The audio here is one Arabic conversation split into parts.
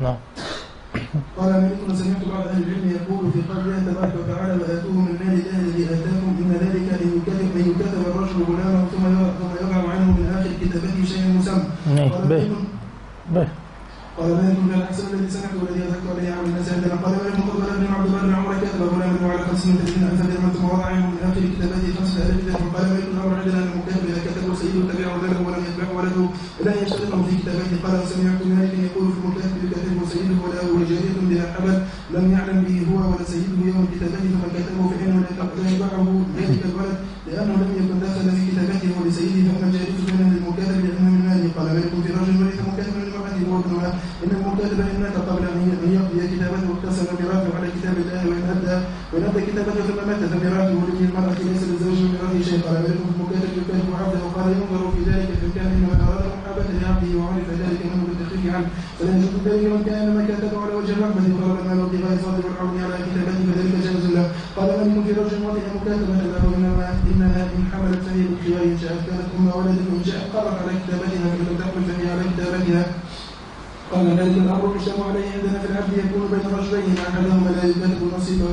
نعم. قال مالك سمعت بعض أهل العلم يقول في قول الله تبارك وتعالى واتوه من مال الله الذي آتاكم إن ذلك ان يكتب ان يكتب الرجل غلامه ثم ثم يضع عنه من آخر كتابته شيئا مسمى. نعم. قال به. به. قال مالك بن الحسن الذي سمعت والذي اذكر عليه عن الناس عندنا قال مالك قبل ابن عبد الله بن عمر كتب غلامه على 530 الف درهم ثم وضع عنه من آخر كتابته 5000 درهم قال مالك عمر عندنا ان المكتب اذا كتبه سيده تبعه ولده ولم يتبعه ولده لا يشترطه في كتابته قال وسمعت مالك يقول في المكتب يكتبه سيده وله وجاريه بها حبل لم يعلم به هو ولا سيده يوم كتابته ثم كتبه فانه لا يتبعه ذلك الولد لأنه لم يكن دخل في كتابته ولسيده فاما الجاريه فانه للمكاتب لأنه من ماله قال مالك في رجل ورث مكاتب من امراته هو ابنها ان المكاتب ان مات قبل ان يقضي كتابته اقتسم ميراثه على كتاب الله وان ادى وان ادى كتابته ثم مات فميراثه لابن المراه ليس للزوج من ميراثه شيء قال مالك في المكاتب يكاتب عبده وقال ينظر في ذلك فان كان انما اراد محاباه لعبده وعرف ذلك منه بالتخفيف عنه فلا يجوز ذلك من كان ما كاتبه على وجه الرحمه وقال المال ابتغاء الفضل والعون على كتابته فذلك جائز له قال مالك في مكاتبه له انما انها إن حملت فهي شاءت كانت ام ولد وان شاءت قرت على كتابتها فان لم تحمل فهي على كتابتها قال ذلك الأمر يشتم عليه عندنا في العبد يكون بين رجلين احدهما لا يكاتب نصيبه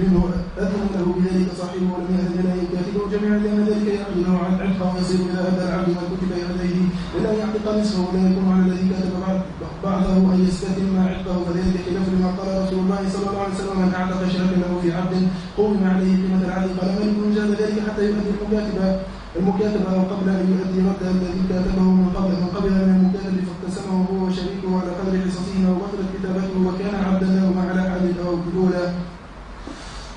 منه أذن له بذلك صاحبه ولم يأذن له يكاتبه جميعا لأن ذلك يعقد له عن عتقه ويصير اذا أدى العبد ما كتب يديه. ان يعتق نصفه ولا يكون على الذي كتب بعد- بعضه ان يستتم عتقه فذلك خلاف لما قال رسول الله صلى الله عليه وسلم من اعتق شركا له في عبد قوم عليه قال مالك من جاز ذلك حتى يؤدي المكاتب المكاتب أو قبل أن يؤدي رد الذي كاتبه من قبل من قبل من المكاتب فاقتسمه هو وشريكه على قدر حصصه أو بطلت كتابته وكان عبدا له على حال أو بدولا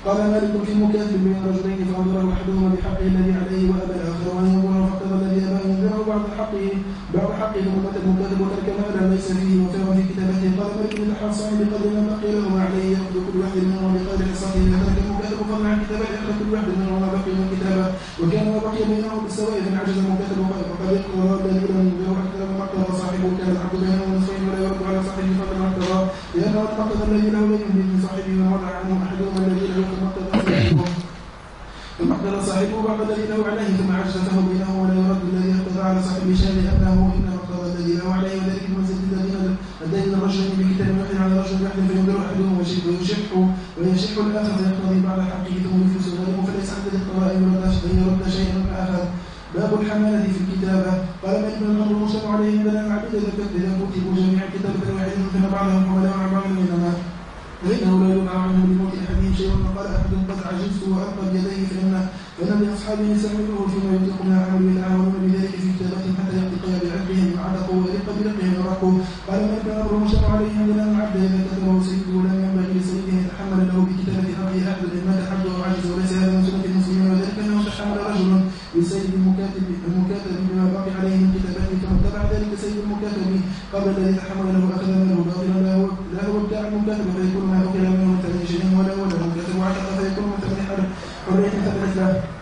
قال مالك في مكاتب بين رجلين فانظر احدهما بحقه الذي عليه وابى الآخر وان ينظر فاقتضى الذي ابى ان ينظره بعض حقه بعض حقه ثم قتل المكاتب وترك مالا ليس فيه وفر في كتابته قال مالك يتحصن بقدر ما بقي له ما عليه ياخذ كل واحد منهما بقدر حصته فترك المكاتب فضلا عن كتابته ياخذ كل واحد منهما ما بقي من كتابه وكان ما بقي بينهم بالسواء فان عجز المكاتب وقد يقتضى دليلا ينظر حتى لما اقتضى العبد بينهم نصفين ولا يرد على صاحبه فضلا ما اقتضى لأنه اقتضى الذي له ليس من صاحبه ووضع عنه أحدهما الذي له كما صاحبه. ثم اقتضى صاحبه بعض الذي عليه ثم عجز فهو بينه ولا يرد الذي اقتضى على صاحبه شان لأنه انما اقتضى الذي له عليه وذلك بمنزله الذين الدين الرجلين بكتاب واحد على رجل واحد فينظر احدهم ويشح ويشح الآخر فيقتضي بعض حقه ثم يفلس غيره فليس عند الاقتضاء ان يرد ان يرد شيئا من اخر باب الحمالة في الكتابة قال مالك بن الأمر المسلم عليه من العبيد إذا كتب إذا كتبوا جميعا كتابة واحدة فإن بعضهم حملاء عن بعض إنما فإنه لا يدفع عنه بموت أحدهم شيء وقال أحدهم قد عجزت وألقى بيديه فإن فإن لأصحابه سمعوه فيما يطلقون عمل يتعاونون بذلك في كتابتهم حتى ينطق بعبدهم عتقوا ويرق برقهم ورقوا. قال مالك بن الأمر المسلم عليه من أن العبد إذا كتبه سيده لم ينبغي لسيده أن يتحمل له بكتابة عبده أحد مات عبده وعجز وليس هذا من سنة المسلمين وذلك أنه تحمل رجل لسيد المكاتب المكاتب بما بقي عليه من كتابته ثم اتبع ذلك سيد المكاتب. قبل الذي تحمل له أخذ منه باطلا لا هو لا هو ابتاع المكاتب فيكون ما اخذ منه من ثمن ولا ولا المكاتب وعتق فيكون من ثمن حريه ثبتت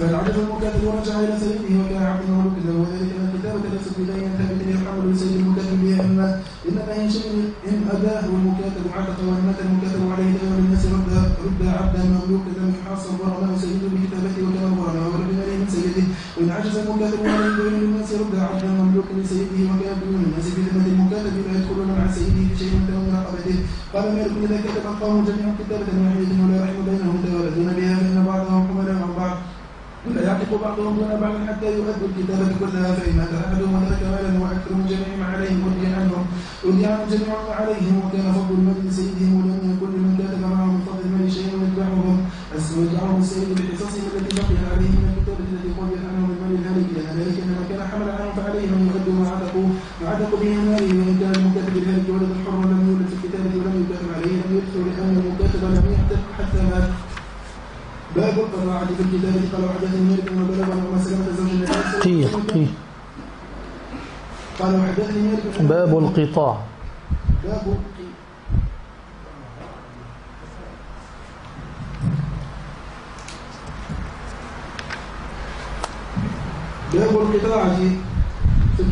له فالعجز المكاتب ورجع إلى سيده وكان عبد مملوك له وذلك أن الكتابه ليست بدين ثابت يحمل لسيد المكاتب بها انما انما ان شيء إن اداه المكاتب عتق وان مات المكاتب عليه دين للناس رد رد عبدا مملوكا لم يحاصر ظلمه سيده بكتابته وكان ظلمه ورد ماله من سيده. وإن عجز المكاتب عليه دين للناس رد عبدا مملوكا لسيده وكان دون الناس في ذمه المكاتب لا يدخلون مع سيده بشيء من رقبته. قال مالك اذا كتب القوم جميعا كتابة واحدة ولا رحم بينهم تولدون بها فان بعضهم حملاء عن بعض بعضهم دون بعض حتى يؤدوا الكتابة كلها فإن مات أحدهم وترك مالا وأكثر من جميع ما عليهم ودي عنهم ودي عنهم جميع ما عليهم وكان فضل المال لسيدهم ولم يكن لمن كاتب معهم فضل المال ويتبعهم ويتبعهم السيد بحصصهم التي بقي عليه من الكتابة التي قضيت عنهم من مال الهالك لأن ذلك إنما كان حمل عنهم فعليهم أن يؤدوا ما عتقوا ما عتقوا به من ماله وإن كان المكاتب الهالك ولد حر لم يولد في الكتابة ولم يكاتب عليه لم يدخل لأن المكاتب لم يعتق حتى مات باب القراءة في الكتابة قال وحدثني مالك بن بلغ عن ام سلمة زوج النبي صلى الله عليه قي وسلم قي قال وحدثني مالك باب القطاع. باب باب القطاعة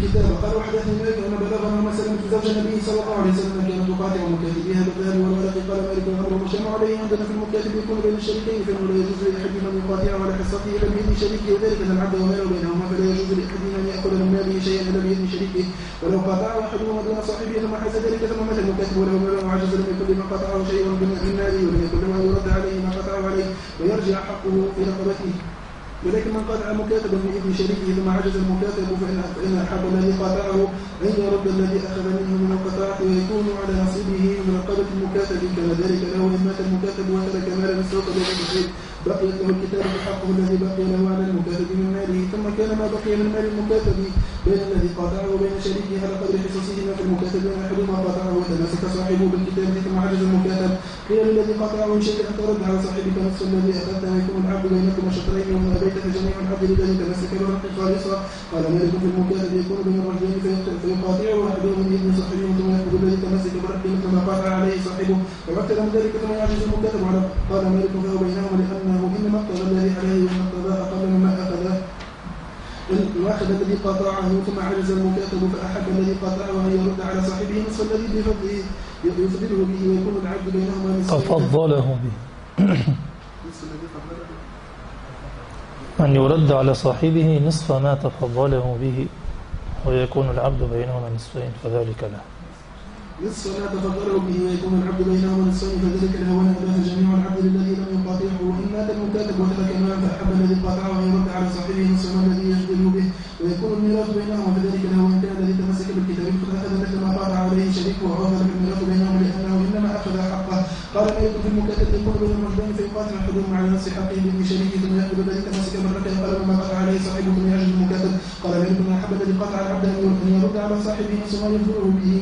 الكتاب. قال وحدثني مالك أن بلغنا ما سلمت زوج النبي صلى الله عليه وسلم كانت تقاطع مكاتبيها بالذهب والورق قال مالك الامر مجتمع عليه عندنا في المكاتب يكون بين الشريكين فإنه لا يجوز لأحدهما أن يقاطع على حصته الا باذن شريكه وذلك أن العبد وماله بينهما فلا يجوز لأحدهما أن ياخذ من ماله شيئا الا باذن شريكه. ولو قاطع أحدهما دون صاحبه ثم حاز ذلك ثم مات المكاتب. وله مال وعجز لم يكن لما قطعه شيء من ماله ولم يكن له يرد عليه ما قطعه عليه. ويرجع حقه في رقبته ولكن من قطع مكاتبا بإذن شريكه ثم عجز المكاتب فإن أحب الذي قاطعه أن يرد الذي أخذ منه من القطاعة ويكون على نصيبه من رقبة المكاتب كان ذلك له إن مات المكاتب وترك مالا استوفى له بقيت له الكتاب بحقه الذي بقي له على المكاتب من ماله ثم كان ما بقي من مال المكاتب. بين الذي قاطعه وبين شريكه على قدر حصصهما في المكاتب وأن أحدهما قاطعه وتمسك صاحبه بالكتاب ثم عجز المكاتب. قيل للذي قاطعه إن شئت أن ترد على صاحبك نصف الذي اخذته ويكون العبد بينكما شطرين وما ابيت فجميع العبد للذي تمسك برق خالصا. قال مالك في المكاتب يكون بين الرجلين أحدهما من ابن صاحبه ثم ياخذ الذي تمسك برق مثل ما قاطع عليه صاحبه. من ذلك ثم يعجز المكاتب على قال مالك فهو بينهما لأنه انما اقتضى الذي عليه وان اقتضى أقل مما أخذه. واخذ الذي قاطعه ثم عجز المكاتب فأحب الذي قاطعه ان يرد على صاحبه نصف الذي بفضله يفضله به ويكون العبد بينهما تفضله به. أن يرد على صاحبه نصف ما تفضله به ويكون العبد بينهما نصفين فذلك له. نصف ما تفضله به ويكون العبد بينهما نصفين فذلك له ونهبه جميع العبد الذي لم يقاطعه وإن مات المكاتب وترك المال فأحب الذي قاطعه أن يرد على صاحبه نصف ما الذي يجدل به ويكون الميراث بينهما فذلك له وان كان الذي تمسك بالكتاب قد أخذ مثل ما قاطع عليه شريكه وعوض بالميراث بينهما لأنه إنما أخذ حقه. قال مالك في المكاتب يكون بين الرجلين فيقاتل احدهما على نصف حقه بابن شريكه ثم يأخذ الذي تمسك بالركع قال ما قطع عليه صاحبه ثم يعجز المكاتب. قال ما أحب الذي قطع العبد أن يرد على صاحبه نصف ما ينفعه به.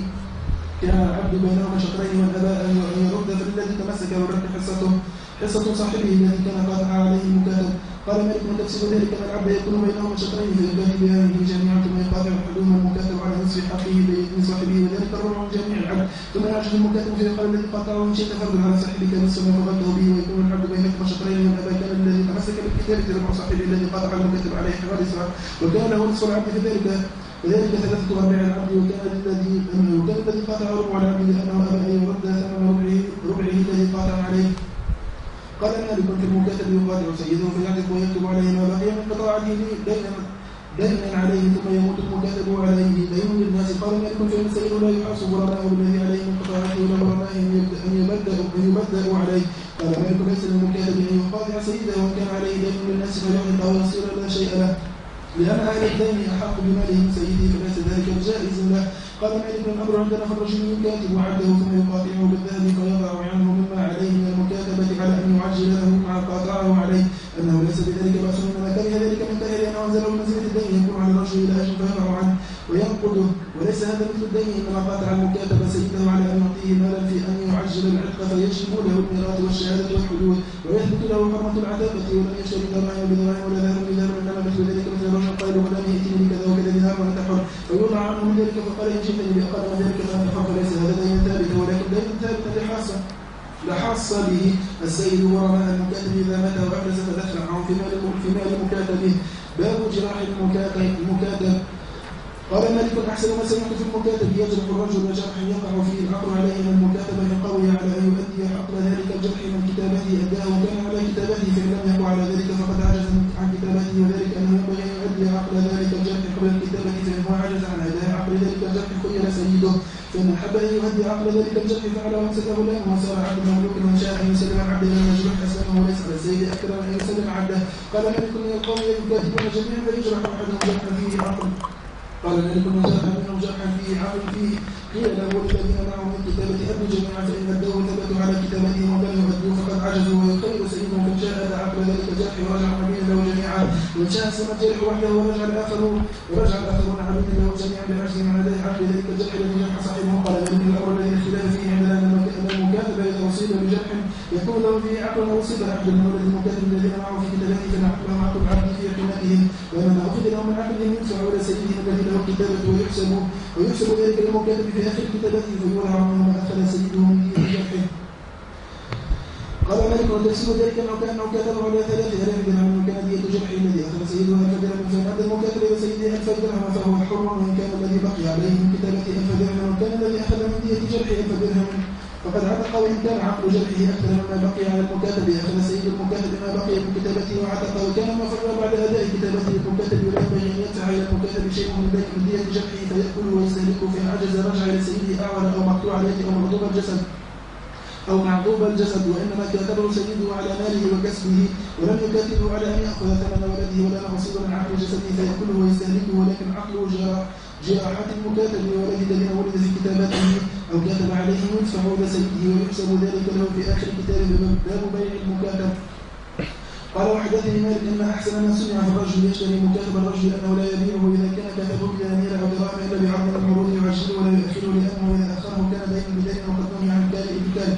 كان العبد بينهما شطرين من ابى ان يرد فللذي تمسك بالرد حصته حصة صاحبه الذي كان قاطع عليه المكاتب. قال مالك تفسير ذلك ان العبد يكون بينهما شطرين. فينبغي بهذه جميعا ثم يقاطع احدهما المكاتب على نصف حقه بإذن صاحبه. وذلك الربع جميع العبد. ثم يعجز المكاتب فيقال الذي قاطعه ان شئت فرد على صاحبك نصف ما فضلته به. ويكون العبد بينهما شطرين. من ابى كان الذي تمسك بالكتاب ربع صاحبه الذي قاطع المكاتب عليه حوادثها وكان له نصف العبد في ذلك. وذلك ثلاثة أرباع العبد الذي وكان الذي قاطع ربع العبد لأنه أبى أن يرد ثمن ربعه ربعه الذي قاطع عليه. قال مالك في المكاتب يقاطع سيده فيعتق ويكتب عليه ما بقي من قطاعته دينا دينا عليه ثم يموت المكاتب عليه. دين للناس قال مالك فإن السيد لا يحاسب ورماه بالذي عليه من قطاعته ولا ورماه أن يبدأ أن يبدأ عليه. قال مالك ليس للمكاتب أن يقاطع سيده وإن كان عليه دين للناس فيعتق أو يصير لا شيء له. لأن أهل الدين أحق بماله من سيده فليس ذلك بجائز له. قال مالك الأمر عندنا فالرجل يكاتب وعده ثم يقاطعه بالذهب فيضع عنه مما مالك احسن ما سمعت في المكاتب يجرح الرجل جرحا يقع فيه العقل عليه من المكاتب ان قوي على أن يؤدي حقل ذلك الجرح من كتابته أداه وكان على كتابته فإن لم يقع على ذلك فقد عجز عن كتابته وذلك أنه ينبغي أن يؤدي عقل ذلك الجرح قبل الكتابة فإن هو عجز عن أداء عقل ذلك الجرح خير سيده. فإن أحب أن يؤدي عقل ذلك الجرح فعل وامسكه له وصار عبد مملوك من شاء أن يسلم العبد إلى المجروح اسلمه وليس على السيد أكثر من أن يسلم عبده. قال مالك من القوم يكاتبون جميعا فيجرح أحدهم جرحا فيه عقل قال من جرح منهم جرحا فيه عقل فيه. قيل له والذين معه من كتابة أبي جميعا فإن أدوا ثبتوا على كتابتهم ولم يؤدوا فقد عجزوا. ويخير سيدهم من شاء عقل ذلك الجرح ورجع عبيدا له جميعا. وإن شاء سمى الجرح وحده ورجع الآخرون ورجع الآخرون عبيدا له جميعا بعجزهم عن أداء عقل ذلك الجرح الذي جرح صاحبه. قال ذلك الأمر الذي يكون له فيه عقل أو أصيب أحد من ولد المكاتب الذين في كتابته فنعقلهم عقل العبد في قيمتهم ومن أخذ لهم من عقلهم ينفع على سيدهم الذي له الكتابة ويحسب ويحسب ذلك المكاتب في آخر كتابته فيولى عنه ما أخذ سيده من جرحه. قال مالك وتفسير ذلك انه كانه كتب على ثلاث آلاف درهم من كان دية جرحه الذي أخذ سيده ألف درهم فان ادى المكاتب إلى سيده ألف درهم فهو حر وإن كان الذي بقي عليه من كتابته ألف درهم وكان الذي أخذ من دية جرحه ألف درهم فقد عتق وان كان عقل جرحه أكثر مما بقي على المكاتب اخذ سيد المكاتب ما بقي من كتابته وعتق وكان ما فر بعد أداء كتابته للمكاتب ولا ينبغي أن يدفع إلى المكاتب شيء من ذلك من دية جرحه فياكله ويستهلكه فان عجز رجع إلى سيده اعور أو مقطوع عليه أو مغضوب الجسد أو معذوب الجسد وإنما كاتبه سيده على ماله وكسبه ولم يكاتبه على أن يأخذ ثمن ولده ولا نصيبا من عقل جسده فيأكله ويستهلكه ولكن عقله جراحة المكاتب لولد الذين ولد في كتاباته أو كتب عليه يدفع إلى سيده ويحسب ذلك له في آخر كتاب باب بيع المكاتب. قال وحدثني مالك إن أحسن ما سمع في الرجل يشتري مكاتب الرجل أنه لا يبيعه إذا كان كاتبه بدنانير أو دراهم إلا بعرض المعروض يعجله ولا يؤخره لأنه إذا أخره كان دين بدين وقد نهي عن كارئ بكارئ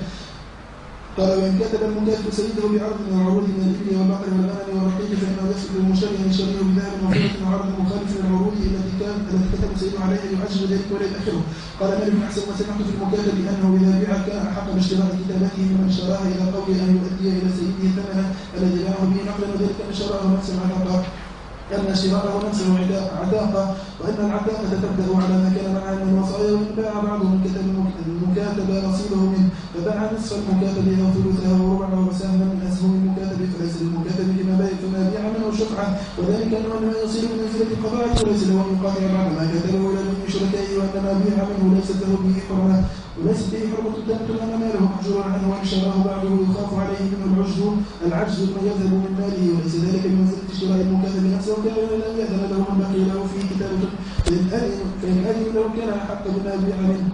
قال وإن كتب المكاتب سيده بعرض من العروض من الإبل والبقر والغنم والرقيق فإنه يسأل المشتري أن يشتريه بذهب وفضة وعرض مخالف للعروض التي كان التي سيده عليها ليعجل ذلك ولا يؤخره قال مالك أحسن ما سمعت في المكاتب لأنه إذا بيع كان أحق باشتراء كتابته ممن اشتراها إلى قول أن يؤدي إلى سيده ثمنها الذي باعه به نقلا وذلك أن شراه نفسا عتقا أن شراءه نفسه عتاقا وأن العتاقة تبدأ على ما كان معها من الوصايا وإن باع بعضهم كتب المكاتب نصيبه منه. فباع نصف المكاتب أو ثلثه وربعه وسهما من أسهم المكاتب فليس للمكاتب فما بيع منه شفعة وذلك إنما يصير من منزلة القضاء وليس له أن يقاطع بعد ما كتبه إلى من شركائه وأن ما بيع منه ليست له به حرمة. وليست به حرمة تنقل أن ماله. محجورا عنه وإن شراه بعده يخاف عليه منه العجز. العجز ما يذهب من ماله. وليس ذلك بمنزلة شراء المكاتب نفسه كان لم يأذن له من بقي له فيه كتابة. فإن أذن له كان أحق بما بيع منه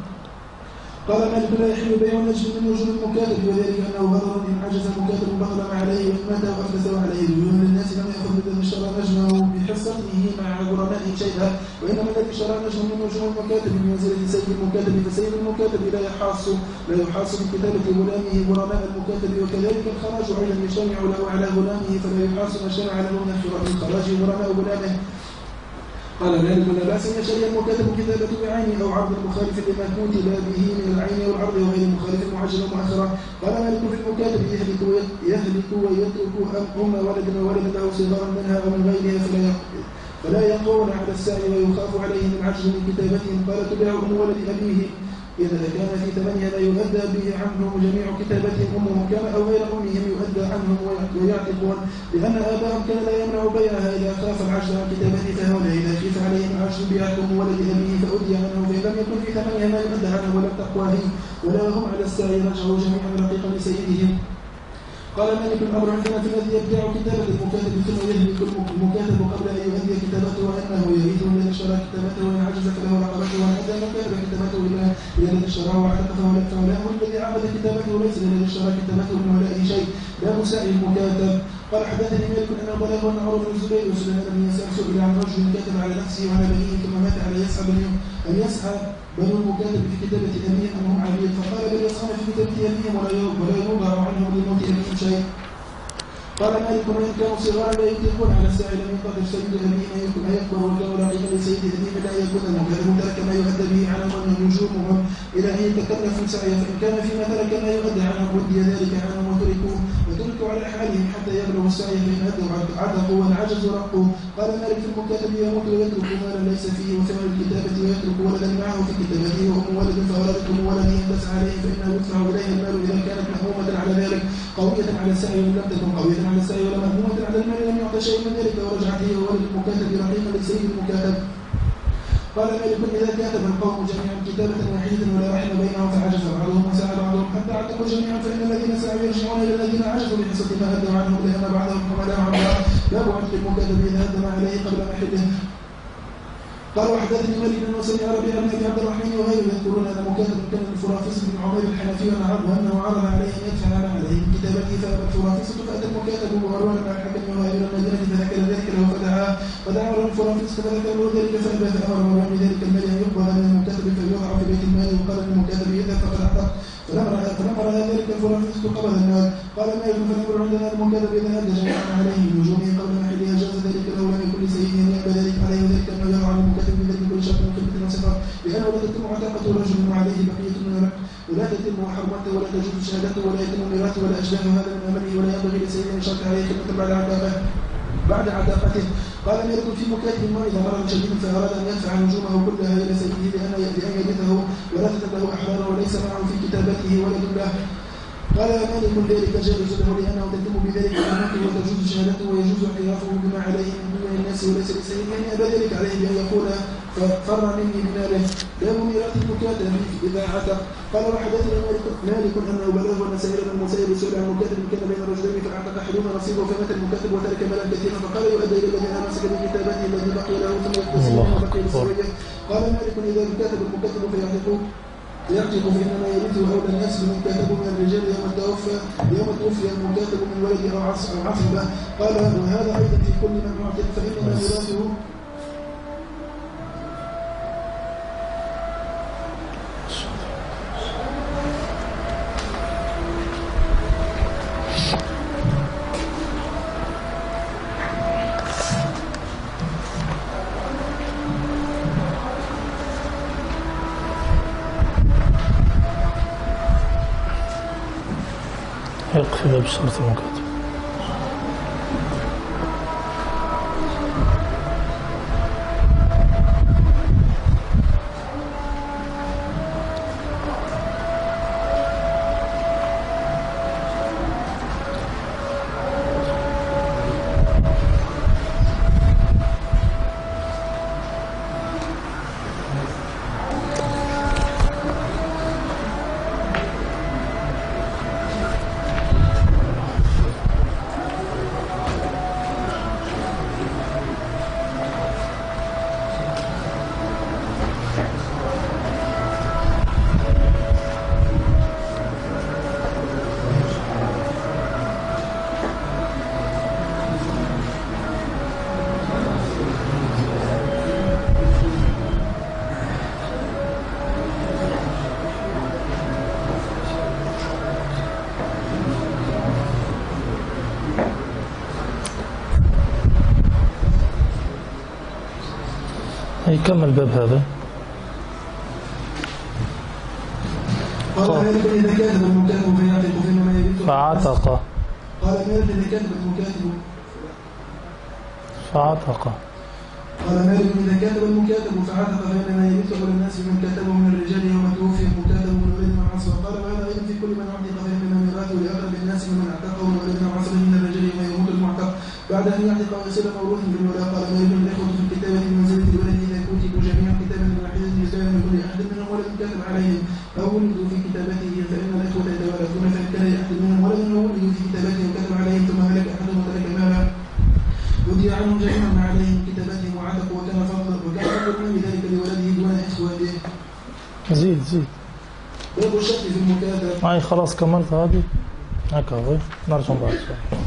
قال مالك لا يحل بيع النجم من وجوه المكاتب وذلك أنه غدر ان عجز المكاتب بخل عليه وان مات واحدث عليه ديون للناس لم يأخذ بالذي اشترى نجمه بحصته مع غرمائه شيئا وإنما الذي اشترى نجم من وجوه المكاتب من منزله سيد المكاتب فسيد المكاتب لا يحاص لا يحاص بكتابه غلامه غرماء المكاتب وكذلك الخراج أيضا يجتمع له على غلامه فلا يحاص ما شرع له من الخراج. غرماء غلامه. قال لا بأس ان يشتري المكاتب كتابة بعين أو عرض مخالف لما كتب به من العين والعرض وغير مخالف معجل مؤخرا قال مالك في المكاتب يهلك يهلك ويترك ام ولد وولد له صغارا منها أو من غيرها فلا فلا يقون على السعي ويخاف عليه من عجز من كتابتهم. قال تبع أم ولد أبيه. إذا كان في ثمنها لا يؤدى به عنهم جميع كتابتهم أمهم كان أو غير أمهم يؤدى عنهم ويعتقون لأن آباءهم كان لا يمنع بيعها إذا خاف العجز عن كتابته فهؤلاء إذا خيف عليهم العجز بيعتهم ولد أبيه فأدي عنه فإن لم يكن في ثمنها ما يؤدى عنه ولم تقوى ولا هم على السعي رجعوا جميعا رقيقا لسيدهم. قال مالك الامر عندنا في الذي يبدع كتابة المكاتب ثم يهلك المكاتب قبل أن يؤدي كتابته وأنه يريد الذي اشترى كتابته وأن عجز فله رقبته وأن ادى المكاتب كتابته إلى الذي اشتراه وعتقه هو الذي عبد كتابته وليس الذي اشترى كتابته من ولاء شيء. لا مساء المكاتب. قال حدثني مالك ان بلغ أن عمر بن الزبير وسليمان بن يسار سئل عن رجل كتب على نفسه وعلى بنيه ثم مات على يسعى أن يسعى بنو المكاتب في كتابة أبيهم أنهم عبيد فقال بل يسعون في كتابة أبيهم ولا يوضع عنهم لموت أبيهم شيء. قال مالك وإن كانوا صغارا لا يطيقون على الساعي لم يقدر سيد أبيهم أن يكون أيكبر وكانوا راقبا لسيد أبيهم لا يكون المكاتب ترك ما يؤدى به عنهم نجومهم إلى أن يتكلفوا سعيا فإن كان فيما ترك ما يؤدى عنهم ودي ذلك عنهم وتركوا وتركوا على حالهم حتى يبلغوا السعي فإن عتقوا والعجزوا رقوا قال مالك في المكاتب يموت ويترك مالا ليس فيه وثمن الكتابة ويترك ولدا معه في كتابته وأم ولد فولدت أم ولده تسعى عليه فإنه يدفع إليه المال إذا كانت مهمومة على ذلك. قوية على السعي لم تكن قوية على السعي ولا مهمومة على المال لم يعطى شيء من ذلك. ورجعت هي وولد المكاتب رقيقا لسيد المكاتب. قال مالك إذا كاتب القوم جميعا كتابة واحدة ولا رحم بينهم فعجز بعضهم وسعى بعضهم. حتى اعتقوا جميعا فإن الذين سعوا يرجعون إلى الذين عجزوا بحصة ما أدوا عنهم لأن بعضهم حملهم عن بعض باب عتق المكاتب إذا ما عليه قبل محله قال وحدثني مالك بن وسمع ربيع بن ابي عبد الرحمن وغيره يذكرون ان مكاتب كان الفرافيس بن عمير الحنفي وأنه عرض عليه أن يدفع ما عليه كتابته فابى الفرافيس. فاتى ومروان بن الحكم وغير المدينة فذكر ذلك له فدعا فدعا له الفرافصة فذكر له ذلك فأبى فامر مروان بذلك المال أن يقبل من المكاتب فيوضع في بيت المال. وقال للمكاتب اذا فقد اعتق فلما رأى ذلك الفرافصة قبض المال. قال مالك فنقول عندنا المكاتب إذا أدى عليه نجومه قبل محلها جاز ذلك له لم يكن لسيده ذلك عليه. بقيه من ولا تتم حرمته ولا تجوز شهادته ولا يتم ميراثه ولا أشباه هذا من أمره ولا ينبغي لسيد أن يشرط عليه خدمة بعد عتاقته بعد عتاقته قال مالك في مكاتب إذا مرض شديد فأراد أن يدفع نجومه كلها إلى سيده لأن لأن يرثه ولا له أحراره وليس معه في كتابته ولد له قال مالك ذلك جائز له لأنه تتم بذلك أمانته وتجوز شهادته ويجوز اعترافه بما عليه من دون الناس وليس لسيد أن ذلك عليه بأن يقول فر مني بماله باب ميراث المكاتب إذا عتق قال وحدثنا مالك مالك أنه بلغه أن سعيد بن المسيب سئل عن مكاتب كان بين رجلين فأعتق أحدهما نصيبه فمات المكاتب وترك مالا كثيرا فقال يؤدى إلى الذي أمسك بكتابته الذي بقي له ثم يقتسم الله ما بقي أكبر. لسوية. قال مالك إذا كاتب المكاتب فيعتق يعتق فإنما يرثه أولى الناس من كاتبه من الرجال يوم توفى يوم توفي المكاتب من ولده أو عص- أو عصبة. قال وهذا أيضا في كل من معتق فإنما ميراثه يقفل باب شرط المكاتب أي كم الباب هذا. قال إذا كاتب المكاتب فيعتق فإنما يرثه فعتق. قال إذا كاتب المكاتب فعتق. قال مالك إذا كاتب المكاتب فعتق فإنما يرث أولى الناس من كتبه من الرجال يوم توفي المكاتب من ولد من عصبة قال وهذا أيضا في كل من أعتق فإنما ميراثه لأقرب الناس ممن اعتقه. من ولد من من الرجال يوم يموت المعتق. بعد أن يعتق ويصير موروثا بالولاء قال مالك الإخوة في الكتابة من منزلة الولد إذا كتبوا جميعا كتابا من واحدة يزال من كل أحد منهم ولد كاتب عليهم أو ولدوا في كتابته فإن الإخوة يتوارثون فإن كان لأحد منهم ولد أو ولدوا في كتابته وكتب عليهم ثم هلك أحدهم وترك مالا ودي عنهم جميعا ما عليهم كتابتهم وعتقوا وكان فضل وكان فضل من ذلك لولده دون إخوته زيد زيد باب الشك في المكاتب معي خلاص كملت هذه هكا نرجع بعد